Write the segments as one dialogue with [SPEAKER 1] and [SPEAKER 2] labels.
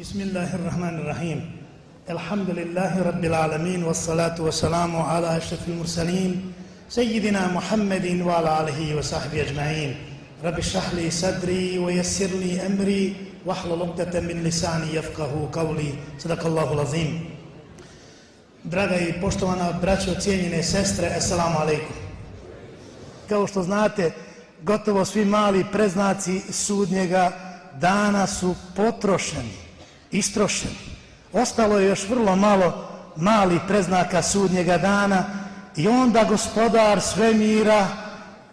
[SPEAKER 1] بسم الله الرحمن الرحيم الحمد لله رب العالمين والصلاة والسلام على أشرف المرسلين سيدنا محمد وعلى آله وصحبه أجمعين رب اشرح لي صدري ويسر لي أمري واحلل عقدة من لساني يفقه قولي صدق الله العظيم Draga i poštovana braćo, cijenjene sestre, assalamu alaikum. Kao što znate, gotovo svi mali preznaci sudnjega dana su potrošeni istrošen. Ostalo je još vrlo malo mali preznaka sudnjega dana i onda gospodar svemira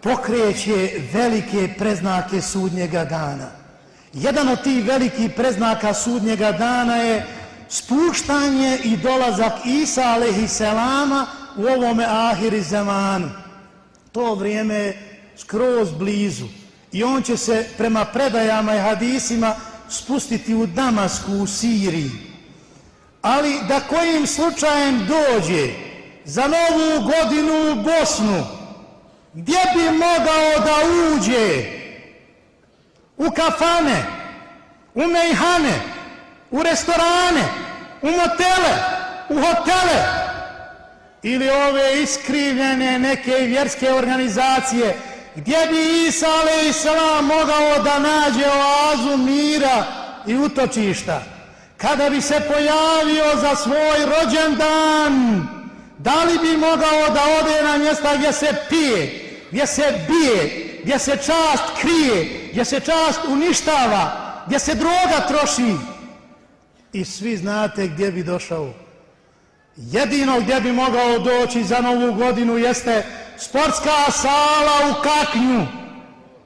[SPEAKER 1] pokreće velike preznake sudnjega dana. Jedan od tih velikih preznaka sudnjega dana je spuštanje i dolazak Isa alaihisselama u ovome ahiri zemanu. To vrijeme je skroz blizu i on će se prema predajama i hadisima spustiti u Damasku u Siriji. Ali da kojim slučajem dođe za novu godinu u Bosnu, gdje bi mogao da uđe u kafane, u mejhane, u restorane, u motele, u hotele ili ove iskrivljene neke vjerske organizacije gdje bi Isa a.s. mogao da nađe oazu mira i utočišta, kada bi se pojavio za svoj rođendan, da li bi mogao da ode na mjesta gdje se pije, gdje se bije, gdje se čast krije, gdje se čast uništava, gdje se droga troši. I svi znate gdje bi došao. Jedino gdje bi mogao doći za novu godinu jeste sportska sala u Kaknju.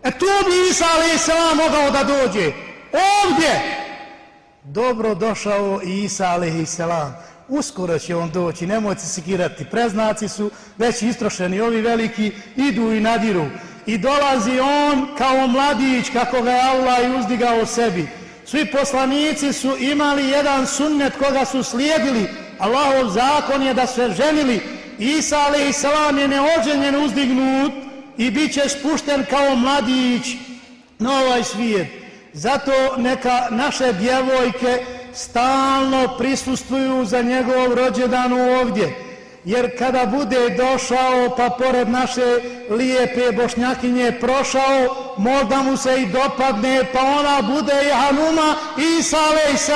[SPEAKER 1] E tu bi Isa a.s. mogao da dođe. Ovdje. Dobro došao Isa a.s. Uskoro će on doći, nemojte se sikirati. Preznaci su već istrošeni, ovi veliki idu i nadiru. I dolazi on kao mladić, kako ga je Allah i uzdigao sebi. Svi poslanici su imali jedan sunnet koga su slijedili. Allahov zakon je da se ženili Isa a.s. je neođenjen uzdignut i bit će spušten kao mladić na ovaj svijet. Zato neka naše djevojke stalno prisustuju za njegov rođendan ovdje. Jer kada bude došao pa pored naše lijepe bošnjakinje prošao, možda mu se i dopadne pa ona bude i Hanuma Isa a.s.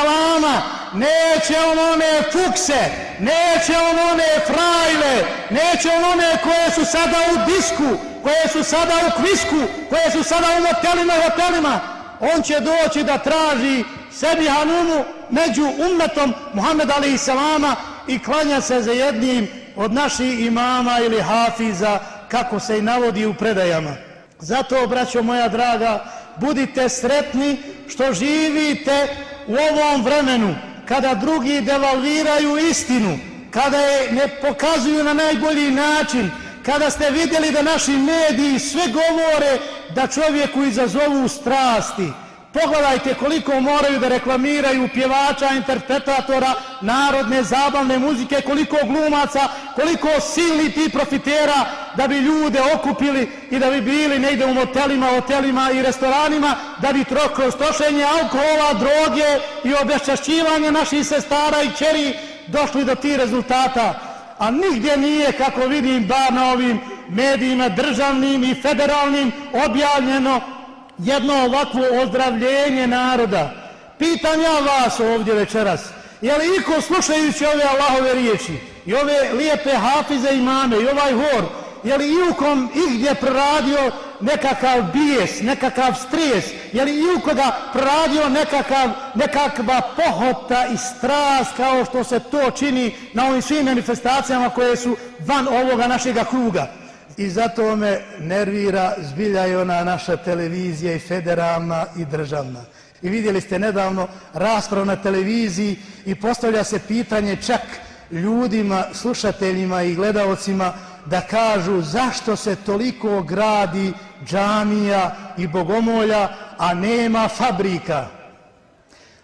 [SPEAKER 1] Neće on one fukse, neće on one frajle, neće on one koje su sada u disku, koje su sada u kvisku, koje su sada u motelima i hotelima. On će doći da traži sebi Hanumu među ummetom Muhammed Ali Salama i klanja se za jednim od naših imama ili hafiza kako se i navodi u predajama. Zato, braćo moja draga, budite sretni što živite u ovom vremenu kada drugi devalviraju istinu, kada je ne pokazuju na najbolji način, kada ste vidjeli da naši mediji sve govore da čovjeku izazovu strasti, Pogledajte koliko moraju da reklamiraju pjevača, interpretatora, narodne, zabavne muzike, koliko glumaca, koliko silni ti profitera da bi ljude okupili i da bi bili negde u motelima, hotelima i restoranima, da bi kroz trošenje alkohola, droge i obešćašćivanje naših sestara i čeri došli do ti rezultata. A nigdje nije, kako vidim, bar na ovim medijima državnim i federalnim objavljeno jedno ovakvo ozdravljenje naroda. Pitam ja vas ovdje večeras, je li iko slušajući ove Allahove riječi i ove lijepe hafize imame i ovaj hor, je li iukom igdje proradio nekakav bijes, nekakav stres, je li iukoga proradio nekakav, nekakva pohota i strast kao što se to čini na ovim svim manifestacijama koje su van ovoga našega kruga. I zato me nervira zbilja i ona naša televizija i federalna i državna. I vidjeli ste nedavno raspravu na televiziji i postavlja se pitanje čak ljudima, slušateljima i gledalcima da kažu zašto se toliko gradi džamija i bogomolja, a nema fabrika.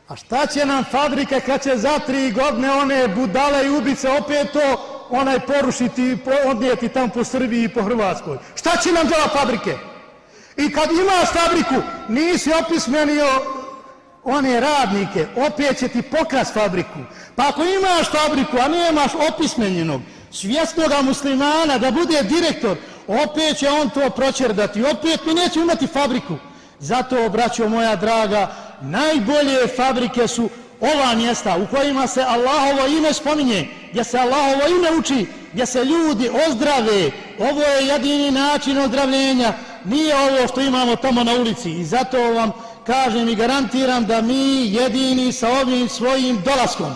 [SPEAKER 1] A šta će nam fabrika kad će za tri godine one budale i ubice opet to onaj porušiti i odnijeti tam po Srbiji i po Hrvatskoj. Šta će nam djela fabrike? I kad imaš fabriku, nisi opismenio one radnike, opet će ti pokras fabriku. Pa ako imaš fabriku, a nemaš opismenjenog, svjesnog muslimana da bude direktor, opet će on to proćerdati, opet mi neće imati fabriku. Zato, braćo moja draga, najbolje fabrike su ova mjesta u kojima se Allahovo ime spominje, gdje se Allahovo ime uči, gdje se ljudi ozdrave. Ovo je jedini način ozdravljenja, nije ovo što imamo tamo na ulici. I zato vam kažem i garantiram da mi jedini sa ovim svojim dolaskom,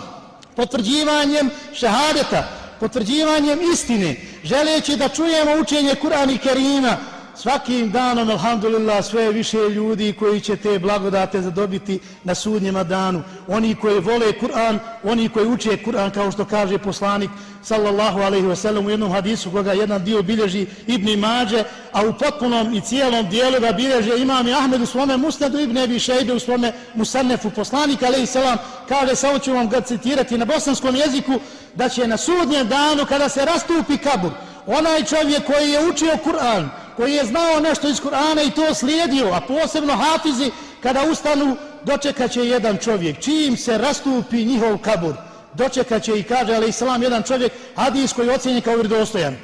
[SPEAKER 1] potvrđivanjem šehadeta, potvrđivanjem istine, želeći da čujemo učenje Kur'ana i Kerima, svakim danom, alhamdulillah, sve više ljudi koji će te blagodate zadobiti na sudnjema danu. Oni koji vole Kur'an, oni koji uče Kur'an, kao što kaže poslanik, sallallahu alaihi wasallam, u jednom hadisu koga jedan dio bilježi Ibni Mađe, a u potpunom i cijelom dijelu da bilježe imam i Ahmed u svome musnadu Ibn Ebi Šejbe u svome musannefu poslanika, alaihi salam, kaže, samo ću vam ga citirati na bosanskom jeziku, da će na sudnjem danu, kada se rastupi kabur, onaj čovjek koji je učio Kur'an, koji je znao nešto iz Kur'ana i to slijedio, a posebno hafizi, kada ustanu, dočekat će jedan čovjek. Čim se rastupi njihov kabur, dočekat će i kaže, ali islam, jedan čovjek, hadis koji ocjenje kao vredostojan.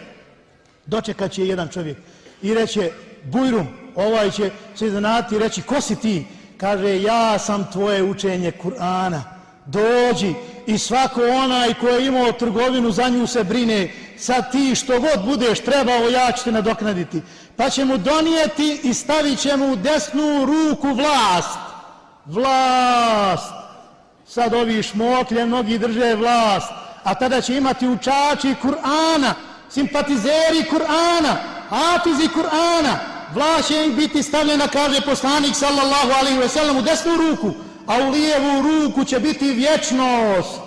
[SPEAKER 1] Dočekat će jedan čovjek i reće, bujrum, ovaj će se zanati i reći, ko si ti? Kaže, ja sam tvoje učenje Kur'ana. Dođi i svako onaj ko je imao trgovinu, za nju se brine. Sad ti što god budeš trebao, ja ću te nadoknaditi pa će mu donijeti i stavit će mu u desnu ruku vlast. Vlast. Sad ovi šmoklje, mnogi drže vlast. A tada će imati učači Kur'ana, simpatizeri Kur'ana, afizi Kur'ana. Vlast će im biti stavljena, kaže poslanik sallallahu alaihi ve sellem, u desnu ruku. A u lijevu ruku će biti vječnost.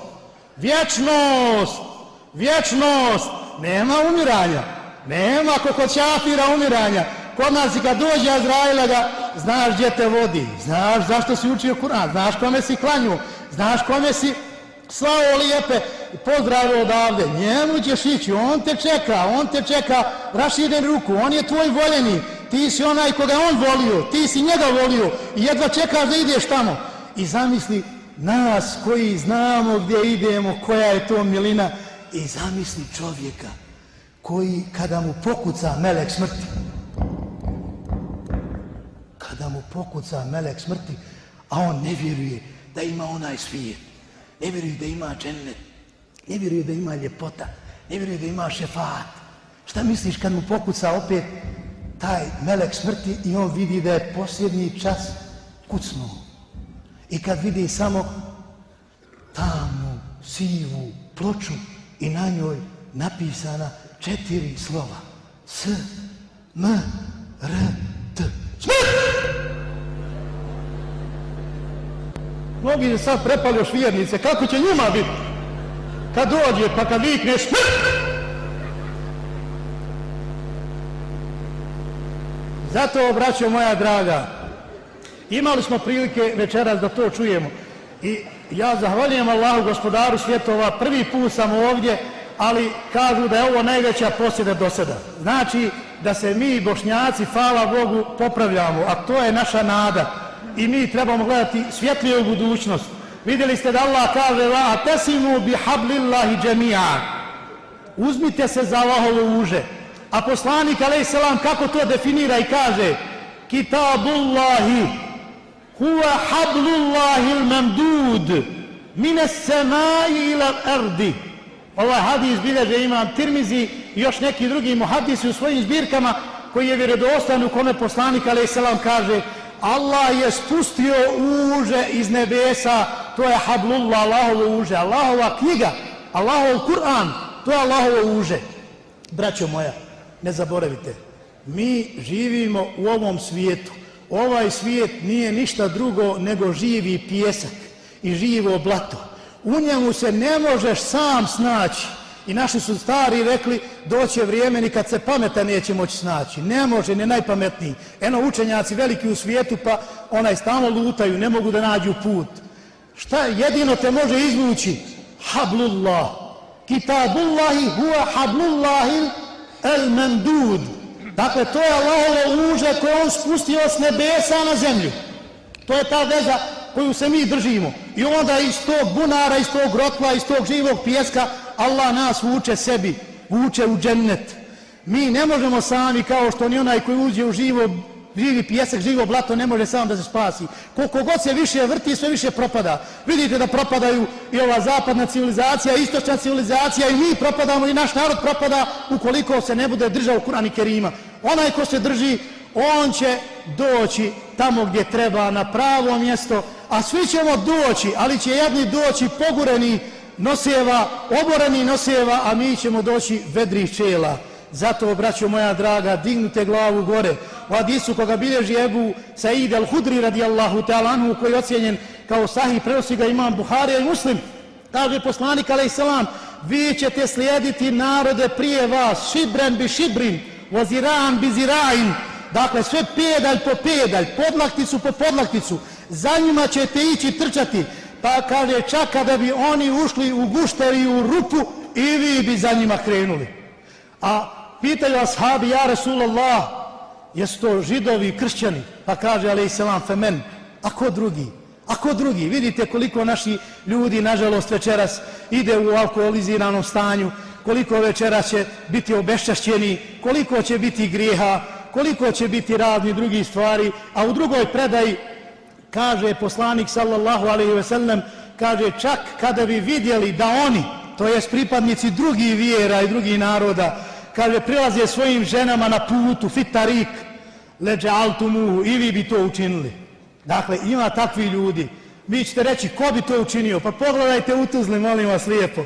[SPEAKER 1] Vječnost. Vječnost. Nema umiranja. Nema ko kod umiranja. Kod nas i kad dođe Azraila ga, znaš gdje te vodi. Znaš zašto si učio Kur'an. Znaš kome si klanju. Znaš kome si slao lijepe pozdrave odavde. Njemu ćeš ići. On te čeka. On te čeka. raširen ruku. On je tvoj voljeni. Ti si onaj koga on volio. Ti si njega volio. I jedva čekaš da ideš tamo. I zamisli nas koji znamo gdje idemo, koja je to milina. I zamisli čovjeka koji kada mu pokuca melek smrti, kada mu pokuca melek smrti, a on ne vjeruje da ima onaj svijet, ne vjeruje da ima džennet, ne vjeruje da ima ljepota, ne vjeruje da ima šefat. Šta misliš kad mu pokuca opet taj melek smrti i on vidi da je posljednji čas kucnuo. I kad vidi samo tamu, sivu ploču i na njoj napisana četiri slova. S, M, R, T. Smrt! Mnogi je sad prepali još vjernice. Kako će njima biti? Kad dođe, pa kad vikne smrt! Zato, braćo moja draga, imali smo prilike večeras da to čujemo. I ja zahvaljujem Allahu gospodaru svjetova, prvi put sam ovdje, ali kažu da je ovo najveća posjeda do sada. Znači da se mi bošnjaci, hvala Bogu, popravljamo, a to je naša nada. I mi trebamo gledati svjetliju budućnost. Vidjeli ste da Allah kaže la tesimu bi hablillahi džemija. Uzmite se za Allahovo uže. A poslanik a.s. kako to definira i kaže Kitabullahi huwa hablullahi il-mamdud mine semaji ila ardi ovaj hadis bilježe imam Tirmizi i još neki drugi muhadisi u svojim zbirkama koji je vjerodostan u kome poslanik a.s. kaže Allah je spustio uže iz nebesa, to je hablullah, Allahovo uže, Allahova knjiga, Allahov Kur'an, to je Allahovo uže. Braćo moja, ne zaboravite, mi živimo u ovom svijetu. Ovaj svijet nije ništa drugo nego živi pjesak i živo blato u njemu se ne možeš sam snaći. I naši su stari rekli, doće vrijeme ni kad se pameta neće moći snaći. Ne može, ne najpametniji. Eno učenjaci veliki u svijetu, pa onaj stalno lutaju, ne mogu da nađu put. Šta jedino te može izvući? Hablullah. Kitabullahi huwa hablullahi el mendud. Dakle, to je Allahovo uže koje on spustio s nebesa na zemlju. To je ta veza koju se mi držimo. I onda iz tog bunara, iz tog rotla, iz tog živog pjeska, Allah nas vuče sebi, vuče u džennet. Mi ne možemo sami kao što ni onaj koji uđe u živo živi pjesak, živo blato, ne može sam da se spasi. Koliko god se više vrti, sve više propada. Vidite da propadaju i ova zapadna civilizacija, istočna civilizacija i mi propadamo i naš narod propada ukoliko se ne bude držao Kur'an i Kerima. Onaj ko se drži, on će doći tamo gdje treba, na pravo mjesto, a svi ćemo doći, ali će jedni doći pogureni noseva, oboreni noseva, a mi ćemo doći vedrih čela. Zato, braćo moja draga, dignute glavu gore. U hadisu koga bilježi Ebu Said al-Hudri radijallahu ta'ala anhu koji je ocjenjen kao sahih, prenosi ga imam Buharija i Muslim. Kaže poslanik alaih salam, vi ćete slijediti narode prije vas, šibren bi šibrin, voziran bi zirain. Dakle, sve pedalj po pedalj, podlakticu po podlakticu. Za njima ćete ići trčati. Pa kaže, čak kada bi oni ušli u gušteri u rupu i vi bi za njima krenuli. A pitaju ashabi, ja Rasulallah, jesu to židovi i kršćani? Pa kaže, ali i selam, femen, a ko drugi? A ko drugi? Vidite koliko naši ljudi, nažalost, večeras ide u alkoholiziranom stanju, koliko večeras će biti obešćašćeni, koliko će biti grijeha, koliko će biti radni drugi stvari, a u drugoj predaji kaže poslanik sallallahu alaihi ve sellem, kaže čak kada bi vidjeli da oni, to jest pripadnici drugih vjera i drugih naroda, kaže, prilaze svojim ženama na putu, fitarik, leđe altumuhu, i vi bi to učinili. Dakle, ima takvi ljudi. Vi ćete reći, ko bi to učinio? Pa pogledajte u Tuzli, molim vas lijepo.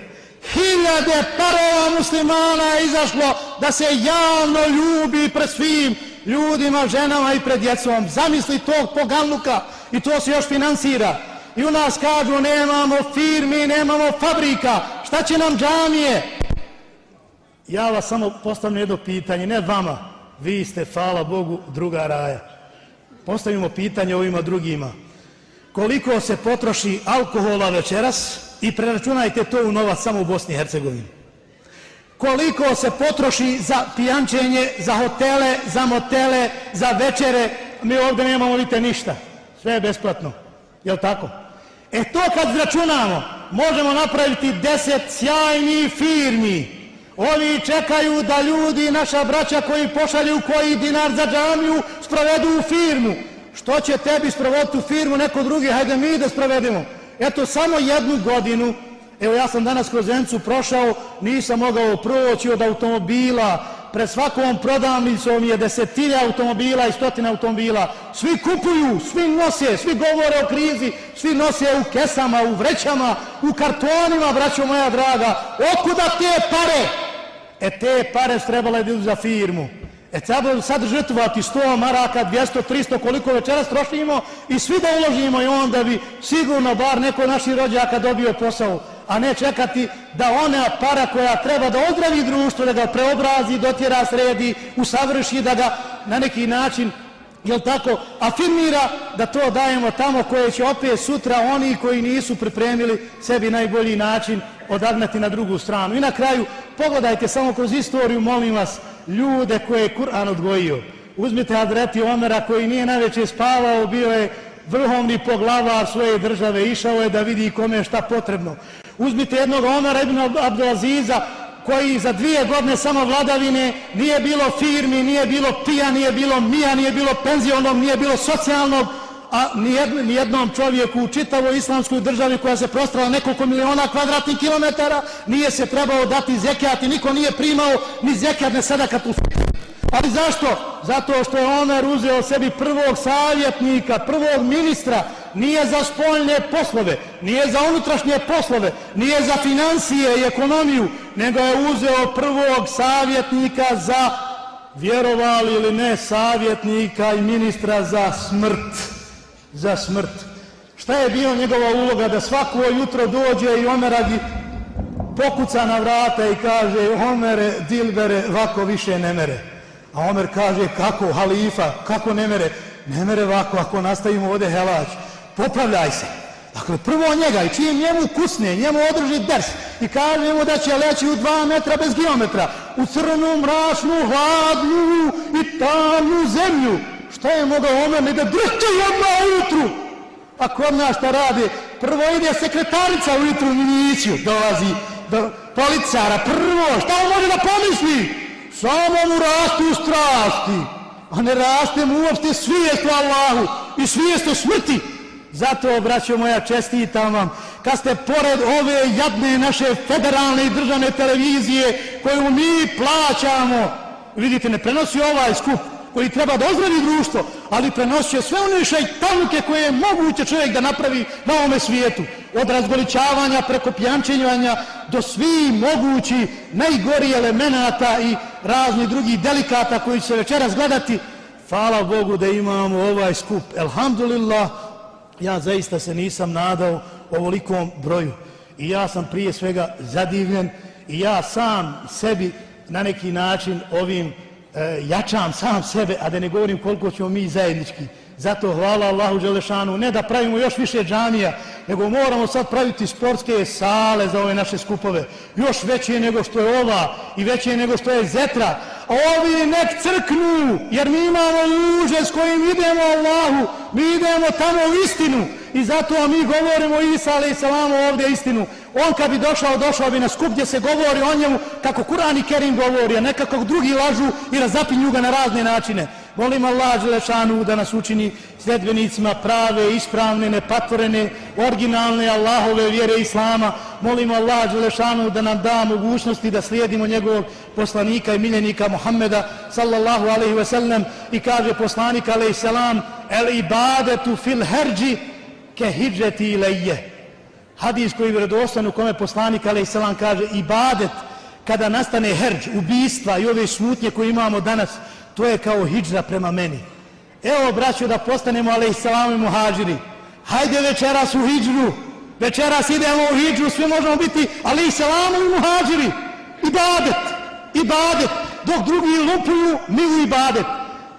[SPEAKER 1] Hiljade parova muslimana je izašlo da se javno ljubi pred svim ljudima, ženama i pred djecom. Zamisli tog poganluka i to se još finansira. I u nas kažu, nemamo firmi, nemamo fabrika, šta će nam džamije? Ja vas samo postavim jedno pitanje, ne vama, vi ste, hvala Bogu, druga raja. Postavimo pitanje ovima drugima. Koliko se potroši alkohola večeras i preračunajte to u novac samo u Bosni i Hercegovini. Koliko se potroši za pijančenje, za hotele, za motele, za večere, mi ovdje nemamo vidite ništa. Sve je besplatno. Jel tako? E to kad zračunamo, možemo napraviti deset sjajnih firmi, Oni čekaju da ljudi, naša braća koji pošalju koji dinar za džamiju, sprovedu u firmu. Što će tebi sprovoditi u firmu, neko drugi, hajde mi da sprovedemo. Eto, samo jednu godinu, evo ja sam danas kroz Encu prošao, nisam mogao proći od automobila, pred svakom prodavnicom je desetine automobila i stotine automobila. Svi kupuju, svi nose, svi govore o krizi, svi nose u kesama, u vrećama, u kartonima, braćo moja draga. Otkuda te pare? E te pare trebale da za firmu. E treba sad žrtvati 100 maraka, 200, 300, koliko večeras trošimo i svi da uložimo i onda bi sigurno bar neko naših rođaka dobio posao a ne čekati da ona para koja treba da ozdravi društvo, da ga preobrazi, dotjera sredi, usavrši, da ga na neki način, jel tako, afirmira da to dajemo tamo koje će opet sutra oni koji nisu pripremili sebi najbolji način odagnati na drugu stranu. I na kraju, pogledajte samo kroz istoriju, molim vas, ljude koje je Kur'an odgojio. Uzmite Adreti Omera koji nije najveće spavao, bio je vrhovni poglavar svoje države, išao je da vidi kome je šta potrebno. Uzmite jednog Omara ibn Abdelaziza koji za dvije godine samo vladavine nije bilo firmi, nije bilo pija, nije bilo mija, nije bilo penzionog, nije bilo socijalnog, a nijednom čovjeku u čitavoj islamskoj državi koja se prostrala nekoliko miliona kvadratnih kilometara nije se trebao dati zekijat i niko nije primao ni zekijat ne sada kad u Ali zašto? Zato što je Omer uzeo sebi prvog savjetnika, prvog ministra, nije za spoljne poslove, nije za unutrašnje poslove, nije za financije i ekonomiju, nego je uzeo prvog savjetnika za, vjerovali ili ne, savjetnika i ministra za smrt. Za smrt. Šta je bio njegova uloga da svako jutro dođe i Omer radi pokuca na vrata i kaže Omere, Dilbere, vako više ne mere. A Omer kaže, kako, halifa, kako ne mere? Ne mere vako, ako nastavimo ovdje helać, popravljaj se. Dakle, prvo njega i čim njemu kusne, njemu održi ders i kaže mu da će leći u dva metra bez geometra, u crnu, mračnu, hladnu i tamnu zemlju. Šta je mogao ono Omer ne da drti odmah ujutru?
[SPEAKER 2] A kod nas šta radi? Prvo ide sekretarica ujutru u miliciju, dolazi do policara, prvo, šta on može da pomisli? Samo mu rastu strasti, a ne raste mu uopšte svijest u Allahu i svijest u smrti. Zato, braćo moja, čestitam vam, kad ste pored ove jadne naše federalne i državne televizije koju mi plaćamo, vidite, ne prenosi ovaj skup, koji treba da ozdravi društvo, ali prenosio sve one šajtanuke koje je moguće čovjek da napravi na ovome svijetu. Od razgoličavanja preko pjančenjanja do svi mogući najgori elemenata i razni drugi delikata koji će se večeras gledati. Hvala Bogu da imamo ovaj skup. Elhamdulillah, ja zaista se nisam nadao ovolikom broju. I ja sam prije svega zadivljen i ja sam sebi na neki način ovim e, jačam sam sebe, a da ne govorim koliko ćemo mi zajednički. Zato hvala Allahu Đelešanu, ne da pravimo još više džamija, nego moramo sad praviti sportske sale za ove naše skupove. Još veće nego što je ova i veće nego što je zetra. Ovi nek crknu, jer mi imamo uže s kojim idemo Allahu, mi idemo tamo u istinu. I zato mi govorimo Isa alaih salamu ovdje istinu. On kad bi došao, došao bi na skup gdje se govori o njemu kako Kur'an i Kerim govori, a nekako drugi lažu i razapinju ga na razne načine. Molim Allah Želešanu da nas učini sljedbenicima prave, ispravne, nepatvorene, originalne Allahove vjere Islama. Molim Allah Želešanu da nam da mogućnosti da slijedimo njegovog poslanika i miljenika Muhammeda sallallahu alaihi ve sellem i kaže poslanik alaihi selam el ibadetu fil herđi ke hidžeti ilaije. Hadis koji je vredostan u kome poslanik alaihi selam kaže ibadet kada nastane herđ, ubistva i ove smutnje koje imamo danas, to je kao hijđra prema meni. Evo, braću, da postanemo, ali i salami muhađiri. Hajde večeras u hijđru. Večeras idemo u hijđru, svi možemo biti, ali i salami muhađiri. Ibadet, ibadet. Dok drugi lupuju, mi u ibadet.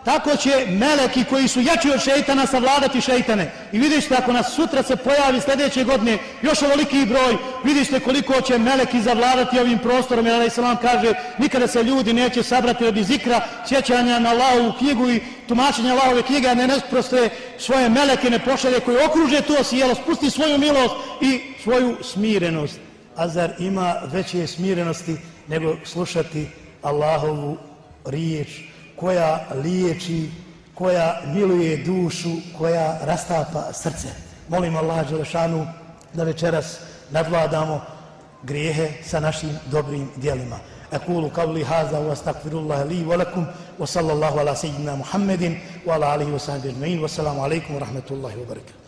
[SPEAKER 2] Tako će meleki koji su jači od šeitana savladati šeitane. I vidite ako nas sutra se pojavi sljedeće godine još ovoliki broj, vidite koliko će meleki zavladati ovim prostorom. Jer Islam kaže nikada se ljudi neće sabrati od zikra, sjećanja na Allahovu knjigu i tumačenja Allahove knjige, ne nesproste svoje meleke, ne pošalje koji okruže to sjelo, spusti svoju milost i svoju smirenost. A zar ima veće smirenosti nego slušati Allahovu riječ? koja liječi, koja miluje dušu, koja rastapa srce. Molim Allah Đelešanu da večeras nadvladamo grijehe sa našim dobrim dijelima. أقول قولي هذا وأستغفر الله لي ولكم وصلى الله على سيدنا محمد وعلى آله وصحبه أجمعين والسلام عليكم ورحمة الله وبركاته